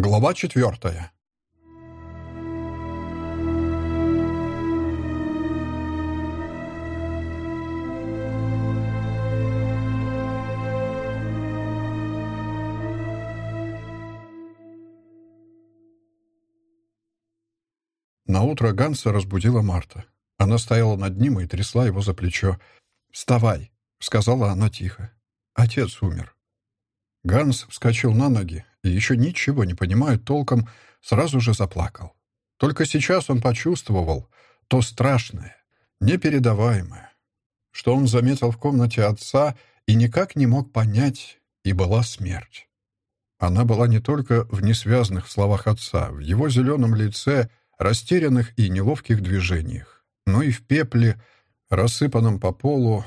Глава четвертая. Наутро Ганса разбудила Марта. Она стояла над ним и трясла его за плечо. «Вставай!» — сказала она тихо. «Отец умер». Ганс вскочил на ноги и, еще ничего не понимая толком, сразу же заплакал. Только сейчас он почувствовал то страшное, непередаваемое, что он заметил в комнате отца и никак не мог понять, и была смерть. Она была не только в несвязанных словах отца, в его зеленом лице, растерянных и неловких движениях, но и в пепле, рассыпанном по полу,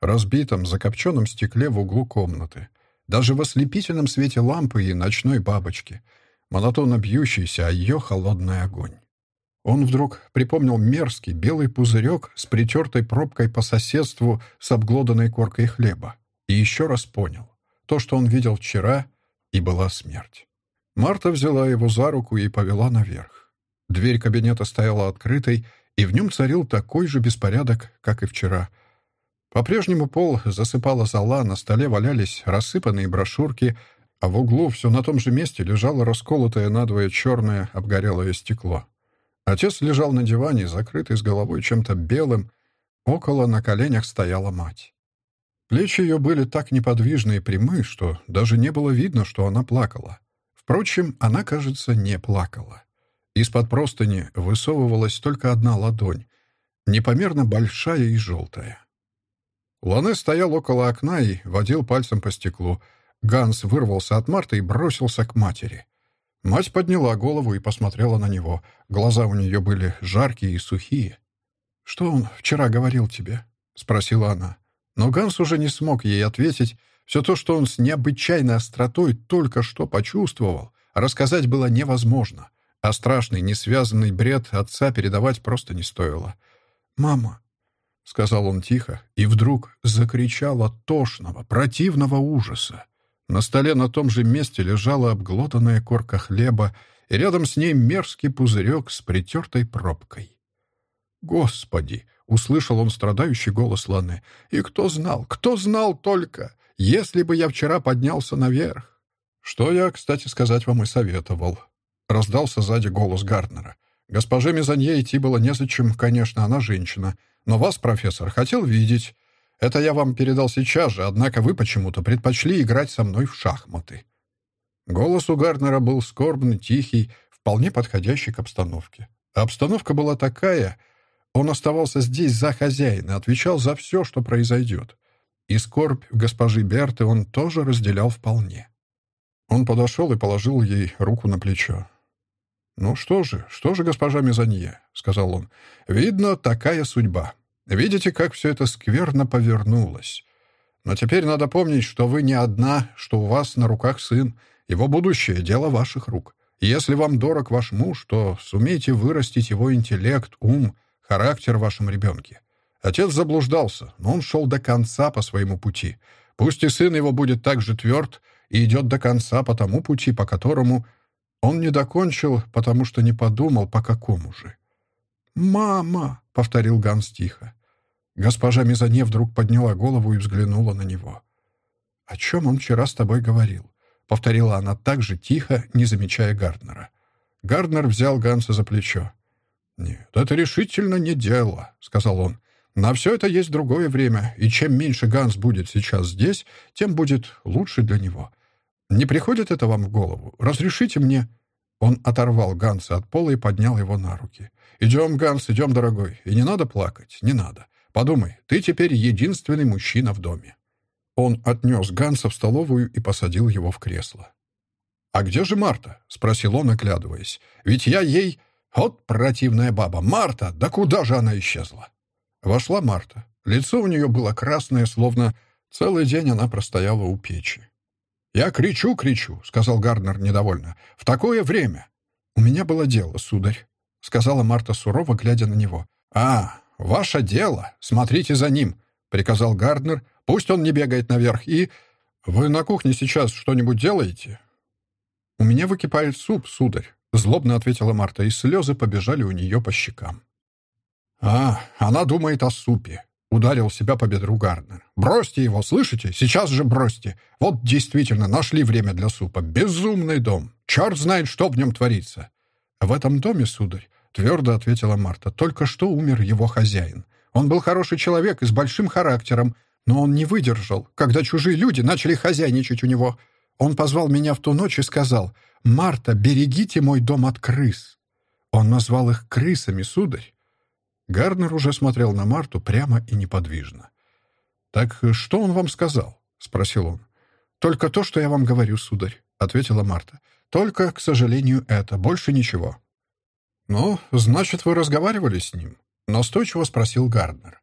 разбитом закопченном стекле в углу комнаты, даже в ослепительном свете лампы и ночной бабочки, монотонно бьющейся о ее холодный огонь. Он вдруг припомнил мерзкий белый пузырек с притертой пробкой по соседству с обглоданной коркой хлеба и еще раз понял. То, что он видел вчера, и была смерть. Марта взяла его за руку и повела наверх. Дверь кабинета стояла открытой, и в нем царил такой же беспорядок, как и вчера — по-прежнему пол засыпала зола, на столе валялись рассыпанные брошюрки, а в углу все на том же месте лежало расколотое надвое черное обгорелое стекло. Отец лежал на диване, закрытый с головой чем-то белым. Около на коленях стояла мать. Плечи ее были так неподвижны и прямы, что даже не было видно, что она плакала. Впрочем, она, кажется, не плакала. Из-под простыни высовывалась только одна ладонь, непомерно большая и желтая. Лане стоял около окна и водил пальцем по стеклу. Ганс вырвался от Марты и бросился к матери. Мать подняла голову и посмотрела на него. Глаза у нее были жаркие и сухие. «Что он вчера говорил тебе?» — спросила она. Но Ганс уже не смог ей ответить. Все то, что он с необычайной остротой только что почувствовал, рассказать было невозможно, а страшный, несвязанный бред отца передавать просто не стоило. «Мама, — сказал он тихо, и вдруг закричал от тошного, противного ужаса. На столе на том же месте лежала обглотанная корка хлеба, и рядом с ней мерзкий пузырек с притертой пробкой. «Господи!» — услышал он страдающий голос Ланы. «И кто знал, кто знал только, если бы я вчера поднялся наверх!» «Что я, кстати, сказать вам и советовал», — раздался сзади голос Гарднера. «Госпоже Мезонье идти было незачем, конечно, она женщина, но вас, профессор, хотел видеть. Это я вам передал сейчас же, однако вы почему-то предпочли играть со мной в шахматы». Голос у Гарнера был скорбный, тихий, вполне подходящий к обстановке. Обстановка была такая... Он оставался здесь за хозяина, отвечал за все, что произойдет. И скорбь госпожи Берты он тоже разделял вполне. Он подошел и положил ей руку на плечо. «Ну что же, что же, госпожа Мезонье?» — сказал он. «Видно, такая судьба. Видите, как все это скверно повернулось. Но теперь надо помнить, что вы не одна, что у вас на руках сын. Его будущее — дело ваших рук. Если вам дорог ваш муж, то сумейте вырастить его интеллект, ум, характер в вашем ребенке. Отец заблуждался, но он шел до конца по своему пути. Пусть и сын его будет так же тверд и идет до конца по тому пути, по которому он не докончил, потому что не подумал, по какому же. «Мама!» — повторил Ганс тихо. Госпожа Мизане вдруг подняла голову и взглянула на него. «О чем он вчера с тобой говорил?» — повторила она так же тихо, не замечая Гарднера. Гарднер взял Ганса за плечо. «Нет, это решительно не дело», — сказал он. «На все это есть другое время, и чем меньше Ганс будет сейчас здесь, тем будет лучше для него. Не приходит это вам в голову? Разрешите мне...» Он оторвал Ганса от пола и поднял его на руки. «Идем, Ганс, идем, дорогой. И не надо плакать, не надо. Подумай, ты теперь единственный мужчина в доме». Он отнес Ганса в столовую и посадил его в кресло. «А где же Марта?» — спросил он, оглядываясь. «Ведь я ей... Вот противная баба! Марта! Да куда же она исчезла?» Вошла Марта. Лицо у нее было красное, словно целый день она простояла у печи. «Я кричу, кричу», — сказал Гарнер недовольно. «В такое время». «У меня было дело, сударь», — сказала Марта сурово, глядя на него. «А, ваше дело. Смотрите за ним», — приказал Гарднер. «Пусть он не бегает наверх. И... Вы на кухне сейчас что-нибудь делаете?» «У меня выкипает суп, сударь», — злобно ответила Марта, и слезы побежали у нее по щекам. «А, она думает о супе», — ударил себя по бедру Гарднер. «Бросьте его, слышите? Сейчас же бросьте. Вот действительно нашли время для супа. Безумный дом. Черт знает, что в нем творится». «В этом доме, сударь», — твердо ответила Марта, — «только что умер его хозяин. Он был хороший человек и с большим характером, но он не выдержал, когда чужие люди начали хозяйничать у него. Он позвал меня в ту ночь и сказал, «Марта, берегите мой дом от крыс». Он назвал их крысами, сударь. Гарнер уже смотрел на Марту прямо и неподвижно. «Так что он вам сказал?» — спросил он. «Только то, что я вам говорю, сударь», — ответила Марта. «Только, к сожалению, это. Больше ничего». «Ну, значит, вы разговаривали с ним?» — настойчиво спросил Гарднер.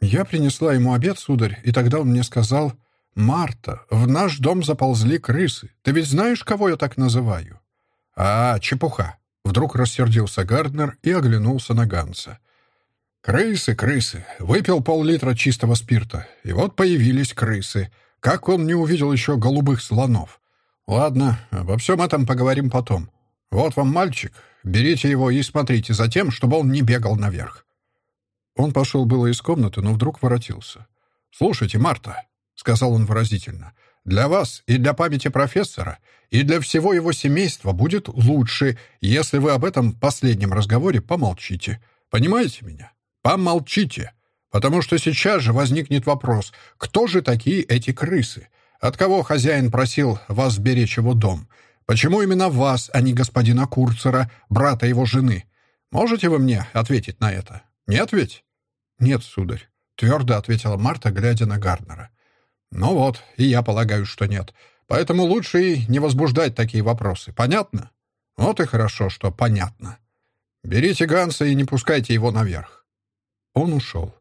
«Я принесла ему обед, сударь, и тогда он мне сказал, «Марта, в наш дом заползли крысы. Ты ведь знаешь, кого я так называю?» «А, чепуха!» — вдруг рассердился Гарднер и оглянулся на Ганса. «Крысы, крысы. Выпил пол-литра чистого спирта, и вот появились крысы. Как он не увидел еще голубых слонов? Ладно, обо всем этом поговорим потом. Вот вам мальчик, берите его и смотрите за тем, чтобы он не бегал наверх. Он пошел было из комнаты, но вдруг воротился. «Слушайте, Марта», — сказал он выразительно, — «для вас и для памяти профессора, и для всего его семейства будет лучше, если вы об этом последнем разговоре помолчите. Понимаете меня? Помолчите. Потому что сейчас же возникнет вопрос, кто же такие эти крысы? От кого хозяин просил вас беречь его дом? Почему именно вас, а не господина Курцера, брата его жены? Можете вы мне ответить на это?» «Нет ведь?» «Нет, сударь», — твердо ответила Марта, глядя на Гарднера. «Ну вот, и я полагаю, что нет. Поэтому лучше и не возбуждать такие вопросы. Понятно?» «Вот и хорошо, что понятно. Берите Ганса и не пускайте его наверх». Он ушел.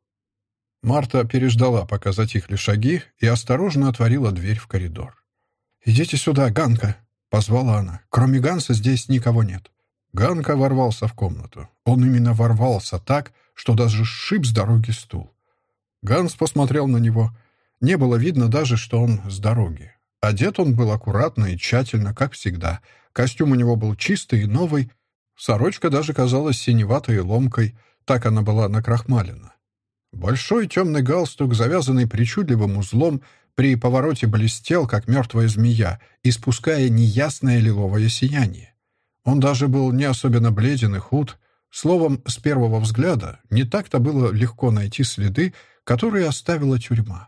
Марта переждала, пока затихли шаги, и осторожно отворила дверь в коридор. «Идите сюда, Ганка!» — позвала она. «Кроме Ганса здесь никого нет». Ганка ворвался в комнату. Он именно ворвался так, что даже сшиб с дороги стул. Ганс посмотрел на него. Не было видно даже, что он с дороги. Одет он был аккуратно и тщательно, как всегда. Костюм у него был чистый и новый. Сорочка даже казалась синеватой и ломкой. Так она была накрахмалена. Большой темный галстук, завязанный причудливым узлом, при повороте блестел, как мертвая змея, испуская неясное лиловое сияние. Он даже был не особенно бледен и худ, Словом, с первого взгляда не так-то было легко найти следы, которые оставила тюрьма.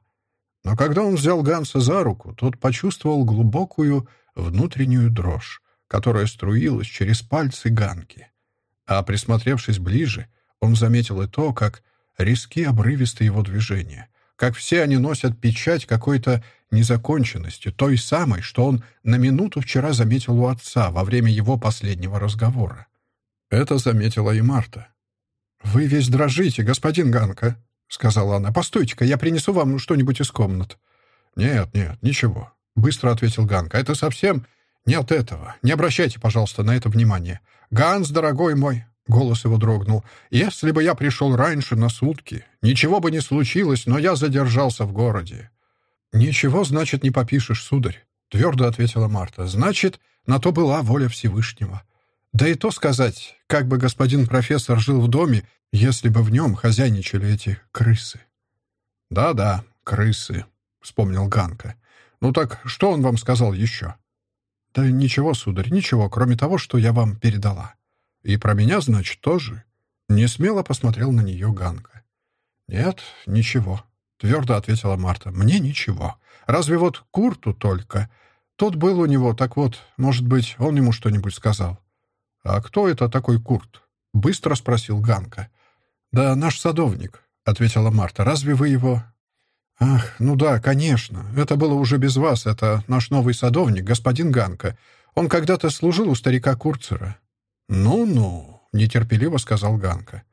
Но когда он взял Ганса за руку, тот почувствовал глубокую внутреннюю дрожь, которая струилась через пальцы Ганки. А присмотревшись ближе, он заметил и то, как риски обрывисты его движения, как все они носят печать какой-то незаконченности, той самой, что он на минуту вчера заметил у отца во время его последнего разговора. Это заметила и Марта. «Вы весь дрожите, господин Ганка», — сказала она. «Постойте-ка, я принесу вам что-нибудь из комнат». «Нет, нет, ничего», — быстро ответил Ганка. «Это совсем нет этого. Не обращайте, пожалуйста, на это внимание. Ганс, дорогой мой», — голос его дрогнул, «если бы я пришел раньше на сутки, ничего бы не случилось, но я задержался в городе». «Ничего, значит, не попишешь, сударь», — твердо ответила Марта. «Значит, на то была воля Всевышнего». Да и то сказать, как бы господин профессор жил в доме, если бы в нем хозяйничали эти крысы. «Да-да, крысы», — вспомнил Ганка. «Ну так что он вам сказал еще?» «Да ничего, сударь, ничего, кроме того, что я вам передала. И про меня, значит, тоже?» Не смело посмотрел на нее Ганка. «Нет, ничего», — твердо ответила Марта. «Мне ничего. Разве вот Курту только. Тот был у него, так вот, может быть, он ему что-нибудь сказал». «А кто это такой Курт?» — быстро спросил Ганка. «Да наш садовник», — ответила Марта. «Разве вы его...» «Ах, ну да, конечно. Это было уже без вас. Это наш новый садовник, господин Ганка. Он когда-то служил у старика Курцера». «Ну-ну», — нетерпеливо сказал Ганка.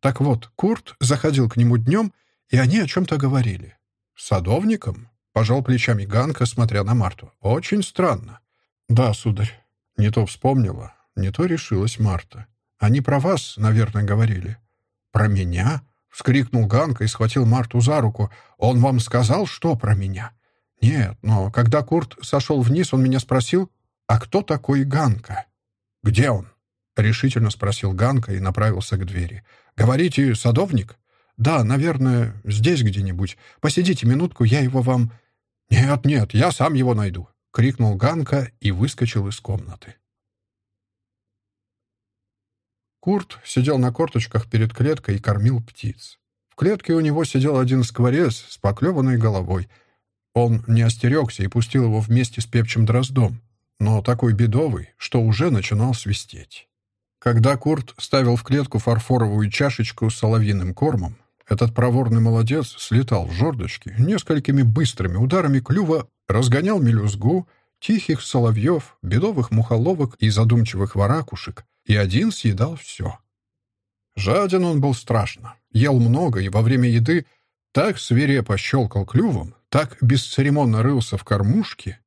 Так вот, Курт заходил к нему днем, и они о чем-то говорили. «Садовником?» — пожал плечами Ганка, смотря на Марту. «Очень странно». «Да, сударь». Не то вспомнила. Не то решилась Марта. «Они про вас, наверное, говорили». «Про меня?» — вскрикнул Ганка и схватил Марту за руку. «Он вам сказал, что про меня?» «Нет, но когда Курт сошел вниз, он меня спросил, «А кто такой Ганка?» «Где он?» — решительно спросил Ганка и направился к двери. «Говорите, садовник?» «Да, наверное, здесь где-нибудь. Посидите минутку, я его вам...» «Нет, нет, я сам его найду», — крикнул Ганка и выскочил из комнаты. Курт сидел на корточках перед клеткой и кормил птиц. В клетке у него сидел один скворец с поклеванной головой. Он не остерегся и пустил его вместе с пепчим дроздом, но такой бедовый, что уже начинал свистеть. Когда Курт ставил в клетку фарфоровую чашечку с соловьиным кормом, этот проворный молодец слетал в жердочки, несколькими быстрыми ударами клюва разгонял мелюзгу, тихих соловьев, бедовых мухоловок и задумчивых воракушек, и один съедал все. Жаден он был страшно, ел много и во время еды так свирепо щелкал клювом, так бесцеремонно рылся в кормушке,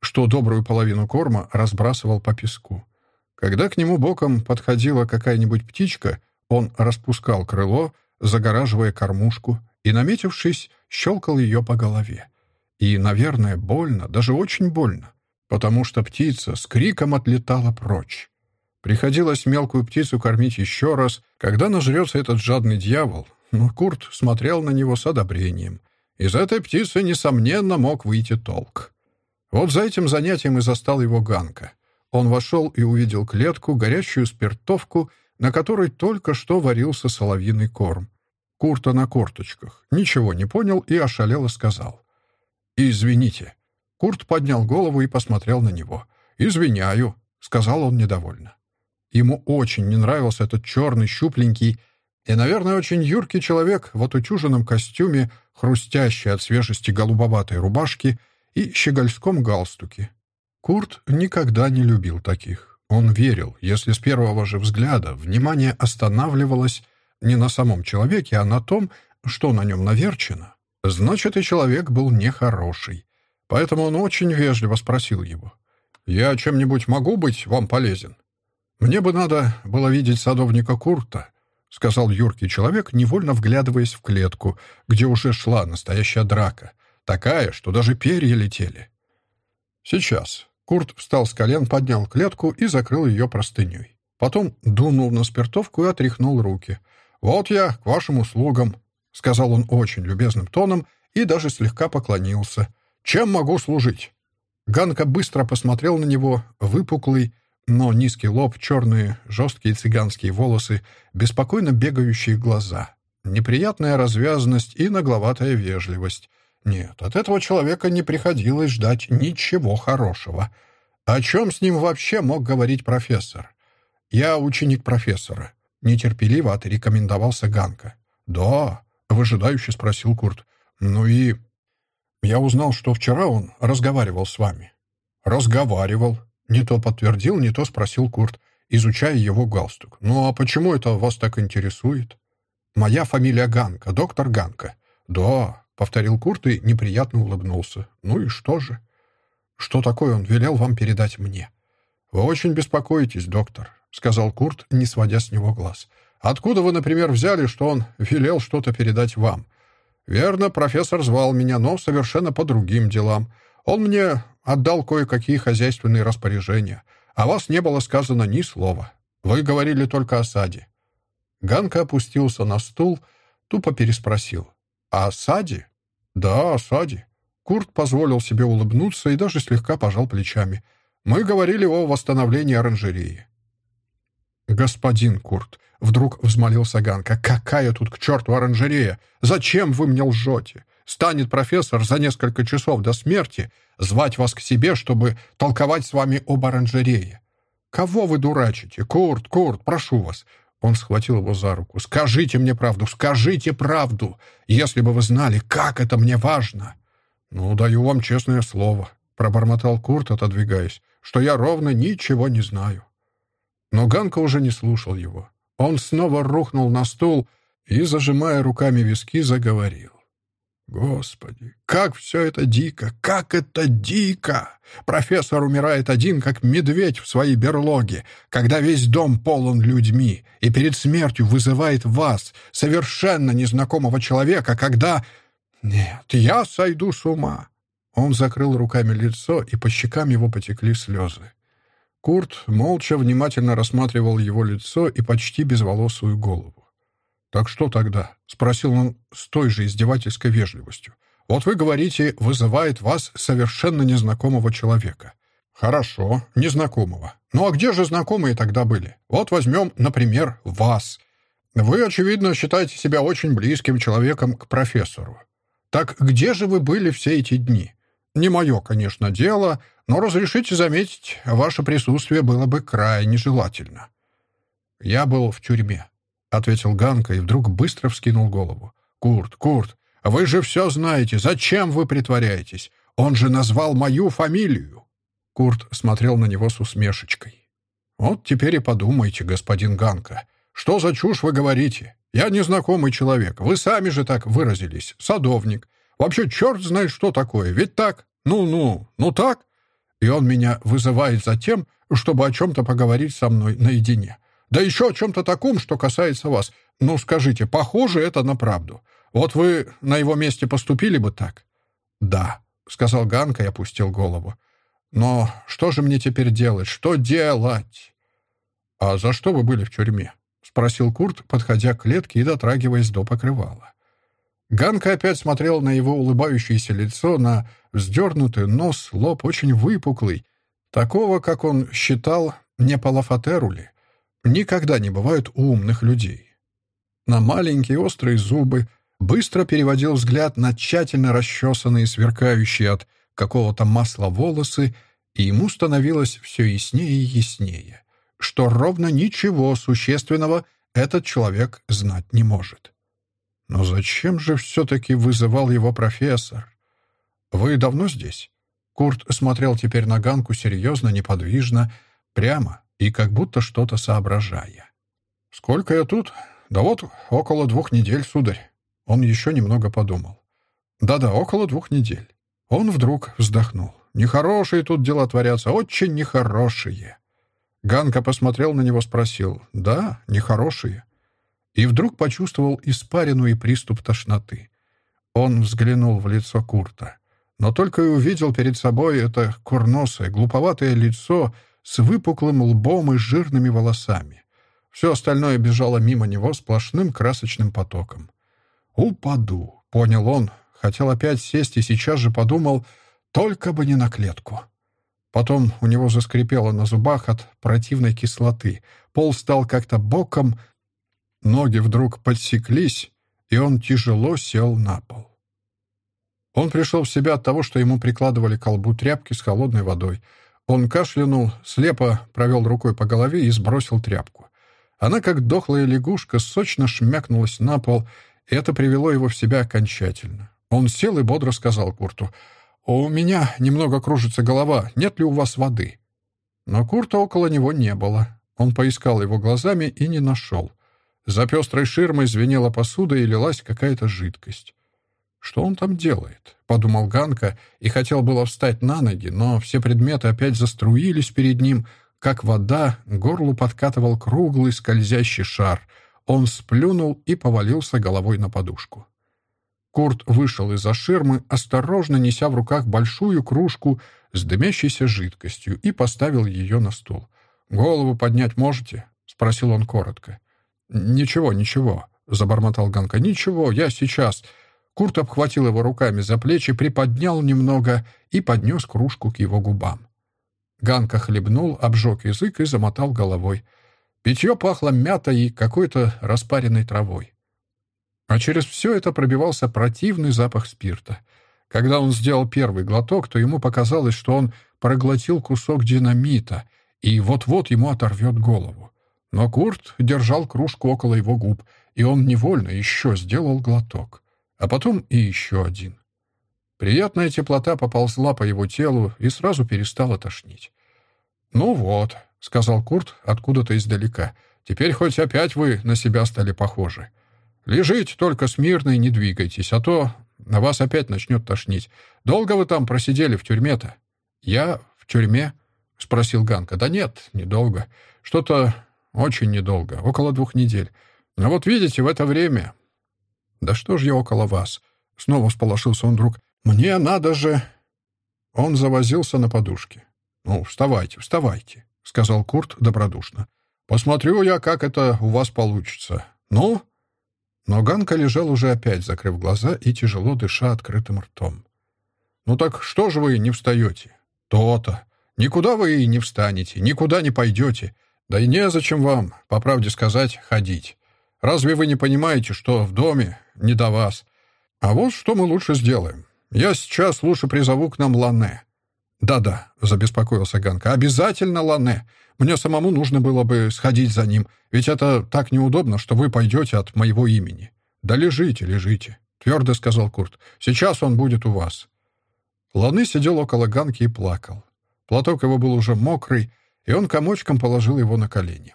что добрую половину корма разбрасывал по песку. Когда к нему боком подходила какая-нибудь птичка, он распускал крыло, загораживая кормушку, и, наметившись, щелкал ее по голове. И, наверное, больно, даже очень больно, потому что птица с криком отлетала прочь. Приходилось мелкую птицу кормить еще раз, когда нажрется этот жадный дьявол, но Курт смотрел на него с одобрением. Из этой птицы, несомненно, мог выйти толк. Вот за этим занятием и застал его Ганка. Он вошел и увидел клетку, горящую спиртовку, на которой только что варился соловьиный корм. Курта на корточках. Ничего не понял и ошалело сказал. «Извините». Курт поднял голову и посмотрел на него. «Извиняю», — сказал он недовольно. Ему очень не нравился этот черный, щупленький и, наверное, очень юркий человек в отутюженном костюме, хрустящий от свежести голубоватой рубашки и щегольском галстуке. Курт никогда не любил таких. Он верил, если с первого же взгляда внимание останавливалось не на самом человеке, а на том, что на нем наверчено, значит, и человек был нехороший. Поэтому он очень вежливо спросил его. «Я чем-нибудь могу быть вам полезен?» «Мне бы надо было видеть садовника Курта», — сказал юркий человек, невольно вглядываясь в клетку, где уже шла настоящая драка, такая, что даже перья летели. «Сейчас». Курт встал с колен, поднял клетку и закрыл ее простыней. Потом дунул на спиртовку и отряхнул руки — «Вот я, к вашим услугам», — сказал он очень любезным тоном и даже слегка поклонился. «Чем могу служить?» Ганка быстро посмотрел на него, выпуклый, но низкий лоб, черные, жесткие цыганские волосы, беспокойно бегающие глаза, неприятная развязанность и нагловатая вежливость. Нет, от этого человека не приходилось ждать ничего хорошего. О чем с ним вообще мог говорить профессор? Я ученик профессора. Нетерпеливо отрекомендовался Ганка. «Да», — выжидающе спросил Курт. «Ну и...» «Я узнал, что вчера он разговаривал с вами». «Разговаривал», — не то подтвердил, не то спросил Курт, изучая его галстук. «Ну а почему это вас так интересует?» «Моя фамилия Ганка, доктор Ганка». «Да», — повторил Курт и неприятно улыбнулся. «Ну и что же?» «Что такое он велел вам передать мне?» «Вы очень беспокоитесь, доктор сказал Курт, не сводя с него глаз. «Откуда вы, например, взяли, что он велел что-то передать вам?» «Верно, профессор звал меня, но совершенно по другим делам. Он мне отдал кое-какие хозяйственные распоряжения. О вас не было сказано ни слова. Вы говорили только о саде». Ганка опустился на стул, тупо переспросил. «О саде?» «Да, о саде». Курт позволил себе улыбнуться и даже слегка пожал плечами. «Мы говорили о восстановлении оранжереи. «Господин Курт», — вдруг взмолился Ганка, — «какая тут к черту оранжерея? Зачем вы мне лжете? Станет профессор за несколько часов до смерти звать вас к себе, чтобы толковать с вами об оранжерее. Кого вы дурачите? Курт, Курт, прошу вас». Он схватил его за руку. «Скажите мне правду, скажите правду, если бы вы знали, как это мне важно!» «Ну, даю вам честное слово», — пробормотал Курт, отодвигаясь, «что я ровно ничего не знаю». Но Ганка уже не слушал его. Он снова рухнул на стул и, зажимая руками виски, заговорил. Господи, как все это дико, как это дико! Профессор умирает один, как медведь в своей берлоге, когда весь дом полон людьми, и перед смертью вызывает вас, совершенно незнакомого человека, когда... Нет, я сойду с ума. Он закрыл руками лицо, и по щекам его потекли слезы. Курт молча внимательно рассматривал его лицо и почти безволосую голову. «Так что тогда?» — спросил он с той же издевательской вежливостью. «Вот вы говорите, вызывает вас совершенно незнакомого человека. Хорошо, незнакомого. Ну а где же знакомые тогда были? Вот возьмем, например, вас. Вы, очевидно, считаете себя очень близким человеком к профессору. Так где же вы были все эти дни? Не мое, конечно, дело, но разрешите заметить, ваше присутствие было бы крайне желательно. Я был в тюрьме, — ответил Ганка и вдруг быстро вскинул голову. «Курт, Курт, вы же все знаете. Зачем вы притворяетесь? Он же назвал мою фамилию!» Курт смотрел на него с усмешечкой. «Вот теперь и подумайте, господин Ганка. Что за чушь вы говорите? Я незнакомый человек. Вы сами же так выразились. Садовник. Вообще черт знает, что такое. Ведь так? Ну-ну, ну так? И он меня вызывает за тем, чтобы о чем-то поговорить со мной наедине. Да еще о чем-то таком, что касается вас. Ну, скажите, похоже это на правду. Вот вы на его месте поступили бы так?» «Да», — сказал Ганка и опустил голову. «Но что же мне теперь делать? Что делать?» «А за что вы были в тюрьме?» — спросил Курт, подходя к клетке и дотрагиваясь до покрывала. Ганка опять смотрел на его улыбающееся лицо, на вздернутый нос, лоб очень выпуклый, такого, как он считал, не палафатерули. Никогда не бывают умных людей. На маленькие острые зубы быстро переводил взгляд на тщательно расчесанные, сверкающие от какого-то масла волосы, и ему становилось все яснее и яснее, что ровно ничего существенного этот человек знать не может. Но зачем же все-таки вызывал его профессор? «Вы давно здесь?» Курт смотрел теперь на Ганку серьезно, неподвижно, прямо и как будто что-то соображая. «Сколько я тут? Да вот, около двух недель, сударь». Он еще немного подумал. «Да-да, около двух недель». Он вдруг вздохнул. «Нехорошие тут дела творятся, очень нехорошие». Ганка посмотрел на него, спросил. «Да, нехорошие» и вдруг почувствовал испарину и приступ тошноты. Он взглянул в лицо Курта, но только и увидел перед собой это курносое, глуповатое лицо с выпуклым лбом и жирными волосами. Все остальное бежало мимо него сплошным красочным потоком. «Упаду», — понял он, хотел опять сесть и сейчас же подумал, только бы не на клетку. Потом у него заскрипело на зубах от противной кислоты. Пол стал как-то боком, Ноги вдруг подсеклись, и он тяжело сел на пол. Он пришел в себя от того, что ему прикладывали колбу тряпки с холодной водой. Он кашлянул, слепо провел рукой по голове и сбросил тряпку. Она, как дохлая лягушка, сочно шмякнулась на пол, и это привело его в себя окончательно. Он сел и бодро сказал Курту, «У меня немного кружится голова, нет ли у вас воды?» Но Курта около него не было. Он поискал его глазами и не нашел. За пестрой ширмой звенела посуда и лилась какая-то жидкость. «Что он там делает?» — подумал Ганка и хотел было встать на ноги, но все предметы опять заструились перед ним, как вода, горлу подкатывал круглый скользящий шар. Он сплюнул и повалился головой на подушку. Курт вышел из-за ширмы, осторожно неся в руках большую кружку с дымящейся жидкостью и поставил ее на стул. «Голову поднять можете?» — спросил он коротко. «Ничего, ничего», — забормотал Ганка. «Ничего, я сейчас». Курт обхватил его руками за плечи, приподнял немного и поднес кружку к его губам. Ганка хлебнул, обжег язык и замотал головой. Питье пахло мятой и какой-то распаренной травой. А через все это пробивался противный запах спирта. Когда он сделал первый глоток, то ему показалось, что он проглотил кусок динамита, и вот-вот ему оторвет голову. Но Курт держал кружку около его губ, и он невольно еще сделал глоток. А потом и еще один. Приятная теплота поползла по его телу и сразу перестала тошнить. «Ну вот», — сказал Курт откуда-то издалека, — «теперь хоть опять вы на себя стали похожи. Лежите только смирно и не двигайтесь, а то на вас опять начнет тошнить. Долго вы там просидели в тюрьме-то?» «Я в тюрьме?» — спросил Ганка. «Да нет, недолго. Что-то очень недолго, около двух недель. А вот видите, в это время... Да что ж я около вас? Снова всполошился он вдруг. Мне надо же... Он завозился на подушке. «Ну, вставайте, вставайте», — сказал Курт добродушно. «Посмотрю я, как это у вас получится. Ну?» Но Ганка лежал уже опять, закрыв глаза и тяжело дыша открытым ртом. «Ну так что же вы не встаете?» «То-то. Никуда вы и не встанете, никуда не пойдете. Да и незачем вам, по правде сказать, ходить. Разве вы не понимаете, что в доме не до вас? А вот что мы лучше сделаем. Я сейчас лучше призову к нам Лане. «Да-да», — забеспокоился Ганка, — «обязательно Лане. Мне самому нужно было бы сходить за ним, ведь это так неудобно, что вы пойдете от моего имени». «Да лежите, лежите», — твердо сказал Курт. «Сейчас он будет у вас». Ланы сидел около Ганки и плакал. Платок его был уже мокрый, и он комочком положил его на колени.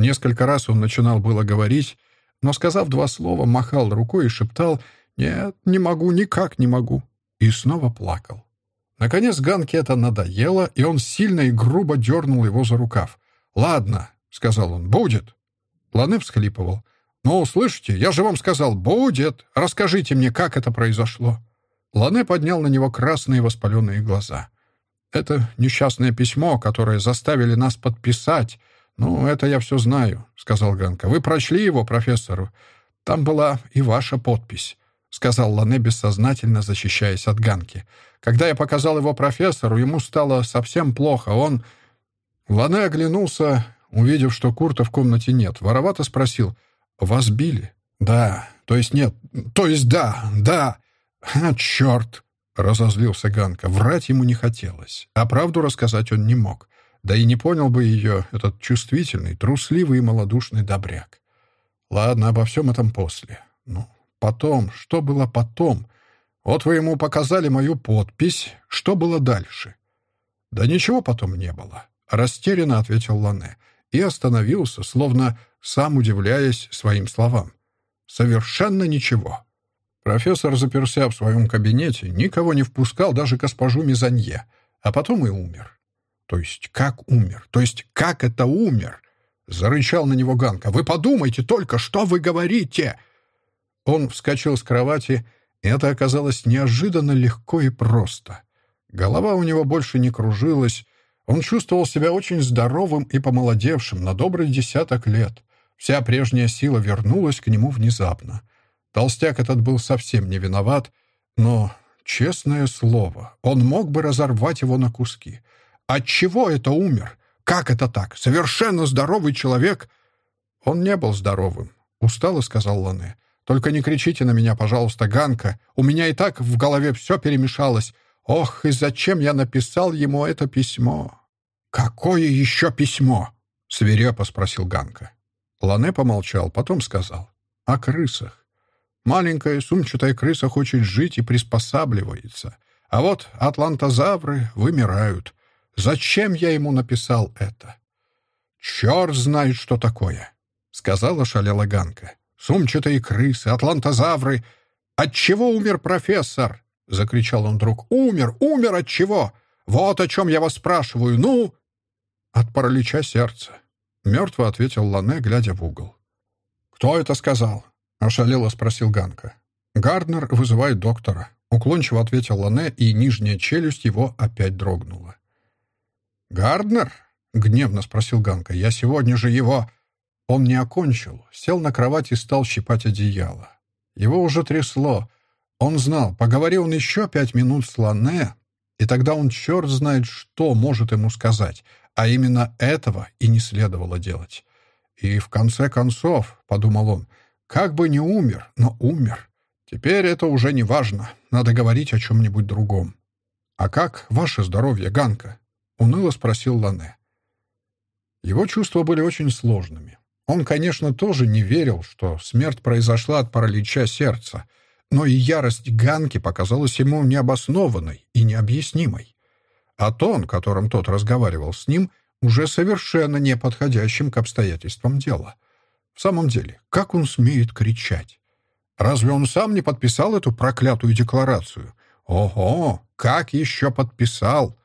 Несколько раз он начинал было говорить, но, сказав два слова, махал рукой и шептал «Нет, не могу, никак не могу», и снова плакал. Наконец Ганке это надоело, и он сильно и грубо дернул его за рукав. «Ладно», — сказал он, — «будет». Ланы всхлипывал. «Ну, слышите, я же вам сказал, будет. Расскажите мне, как это произошло». Лане поднял на него красные воспаленные глаза. «Это несчастное письмо, которое заставили нас подписать. Ну, это я все знаю», — сказал Ганка. «Вы прочли его профессору? Там была и ваша подпись», — сказал Лане, бессознательно защищаясь от Ганки. Когда я показал его профессору, ему стало совсем плохо. Он... Лане оглянулся, увидев, что Курта в комнате нет. Воровато спросил, «Вас били?» «Да. То есть нет. То есть да. Да. А, черт!» — разозлился Ганка. Врать ему не хотелось, а правду рассказать он не мог. Да и не понял бы ее этот чувствительный, трусливый и малодушный добряк. Ладно, обо всем этом после. Ну, потом, что было потом? Вот вы ему показали мою подпись. Что было дальше? Да ничего потом не было. Растерянно ответил Лане и остановился, словно сам удивляясь своим словам. Совершенно ничего. Профессор заперся в своем кабинете, никого не впускал, даже госпожу Мизанье, а потом и умер. То есть как умер? То есть как это умер? Зарычал на него Ганка. «Вы подумайте только, что вы говорите!» Он вскочил с кровати это оказалось неожиданно легко и просто. Голова у него больше не кружилась. Он чувствовал себя очень здоровым и помолодевшим на добрый десяток лет. Вся прежняя сила вернулась к нему внезапно. Толстяк этот был совсем не виноват, но, честное слово, он мог бы разорвать его на куски. Отчего это умер? Как это так? Совершенно здоровый человек? Он не был здоровым, устало сказал Лане. Только не кричите на меня, пожалуйста, Ганка. У меня и так в голове все перемешалось. Ох, и зачем я написал ему это письмо?» «Какое еще письмо?» — свирепо спросил Ганка. Лане помолчал, потом сказал. «О крысах. Маленькая сумчатая крыса хочет жить и приспосабливается. А вот атлантозавры вымирают. Зачем я ему написал это?» «Черт знает, что такое», — сказала шалела Ганка сумчатые крысы, атлантозавры. От чего умер профессор? закричал он вдруг. Умер, умер от чего? Вот о чем я вас спрашиваю. Ну, от паралича сердца, мертво ответил Лане, глядя в угол. Кто это сказал? ошалело спросил Ганка. Гарднер вызывает доктора. Уклончиво ответил Лане, и нижняя челюсть его опять дрогнула. «Гарднер?» — гневно спросил Ганка. «Я сегодня же его...» Он не окончил, сел на кровать и стал щипать одеяло. Его уже трясло. Он знал, поговорил он еще пять минут с Лане, и тогда он черт знает, что может ему сказать, а именно этого и не следовало делать. И в конце концов, — подумал он, — как бы не умер, но умер. Теперь это уже не важно, надо говорить о чем-нибудь другом. «А как ваше здоровье, Ганка?» — уныло спросил Лане. Его чувства были очень сложными. Он, конечно, тоже не верил, что смерть произошла от паралича сердца, но и ярость Ганки показалась ему необоснованной и необъяснимой. А тон, которым тот разговаривал с ним, уже совершенно неподходящим к обстоятельствам дела. В самом деле, как он смеет кричать? Разве он сам не подписал эту проклятую декларацию? Ого, как еще подписал?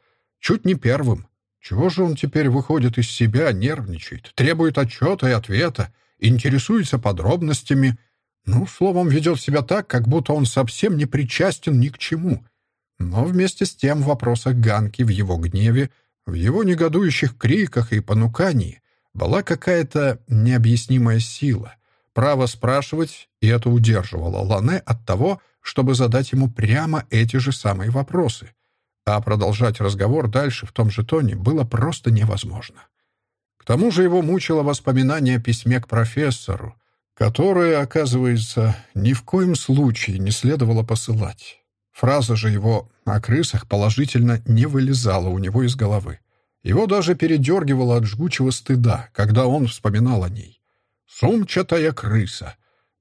Чуть не первым. Чего же он теперь выходит из себя, нервничает, требует отчета и ответа, интересуется подробностями, ну, словом, ведет себя так, как будто он совсем не причастен ни к чему. Но вместе с тем в вопросах Ганки, в его гневе, В его негодующих криках и понукании была какая-то необъяснимая сила. Право спрашивать, и это удерживало Лане от того, чтобы задать ему прямо эти же самые вопросы. А продолжать разговор дальше в том же тоне было просто невозможно. К тому же его мучило воспоминание о письме к профессору, которое, оказывается, ни в коем случае не следовало посылать. Фраза же его о крысах положительно не вылезала у него из головы. Его даже передергивало от жгучего стыда, когда он вспоминал о ней. «Сумчатая крыса!»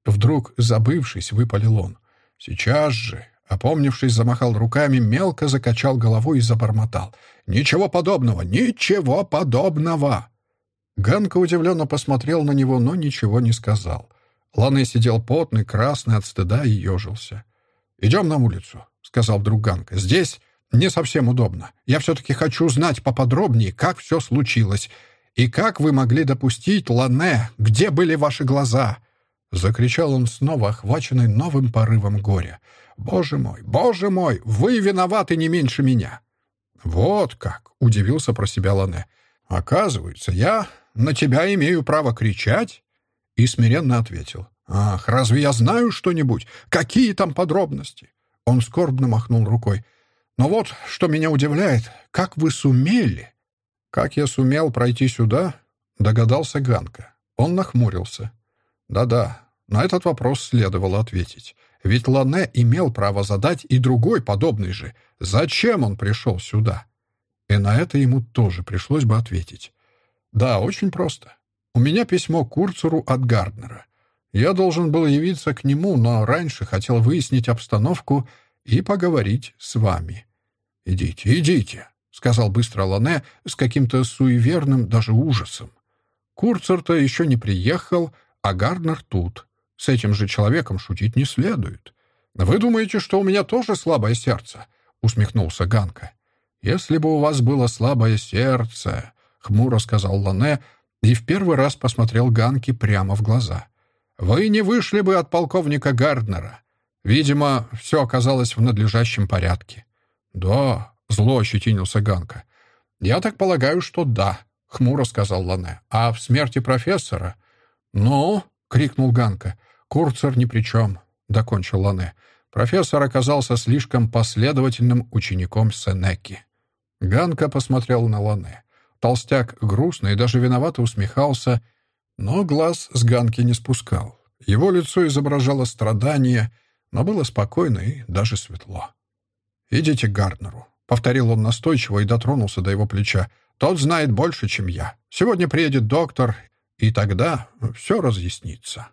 Вдруг, забывшись, выпалил он. Сейчас же, опомнившись, замахал руками, мелко закачал головой и забормотал. «Ничего подобного! Ничего подобного!» Ганка удивленно посмотрел на него, но ничего не сказал. Ланы сидел потный, красный от стыда и ежился. «Идем на улицу», — сказал вдруг Ганка. «Здесь не совсем удобно. Я все-таки хочу знать поподробнее, как все случилось. И как вы могли допустить, Лане? Где были ваши глаза?» Закричал он снова, охваченный новым порывом горя. «Боже мой, боже мой, вы виноваты не меньше меня!» «Вот как!» — удивился про себя Лане. «Оказывается, я на тебя имею право кричать?» И смиренно ответил. «Ах, разве я знаю что-нибудь? Какие там подробности?» Он скорбно махнул рукой. «Но вот, что меня удивляет, как вы сумели?» «Как я сумел пройти сюда?» — догадался Ганка. Он нахмурился. «Да-да, на этот вопрос следовало ответить. Ведь Лане имел право задать и другой подобный же. Зачем он пришел сюда?» И на это ему тоже пришлось бы ответить. «Да, очень просто. У меня письмо Курцеру от Гарднера. Я должен был явиться к нему, но раньше хотел выяснить обстановку и поговорить с вами. «Идите, идите», — сказал быстро Лане с каким-то суеверным даже ужасом. Курцер-то еще не приехал, а Гарднер тут. С этим же человеком шутить не следует. «Вы думаете, что у меня тоже слабое сердце?» — усмехнулся Ганка. «Если бы у вас было слабое сердце», — хмуро сказал Лане и в первый раз посмотрел Ганке прямо в глаза. «Вы не вышли бы от полковника Гарднера. Видимо, все оказалось в надлежащем порядке». «Да», — зло ощетинился Ганка. «Я так полагаю, что да», — хмуро сказал Лане. «А в смерти профессора?» «Ну?» — крикнул Ганка. «Курцер ни при чем», — докончил Лане. Профессор оказался слишком последовательным учеником Сенеки. Ганка посмотрел на Лане. Толстяк грустно и даже виновато усмехался, но глаз с Ганки не спускал. Его лицо изображало страдание, но было спокойно и даже светло. «Идите к Гарднеру», — повторил он настойчиво и дотронулся до его плеча. «Тот знает больше, чем я. Сегодня приедет доктор, и тогда все разъяснится».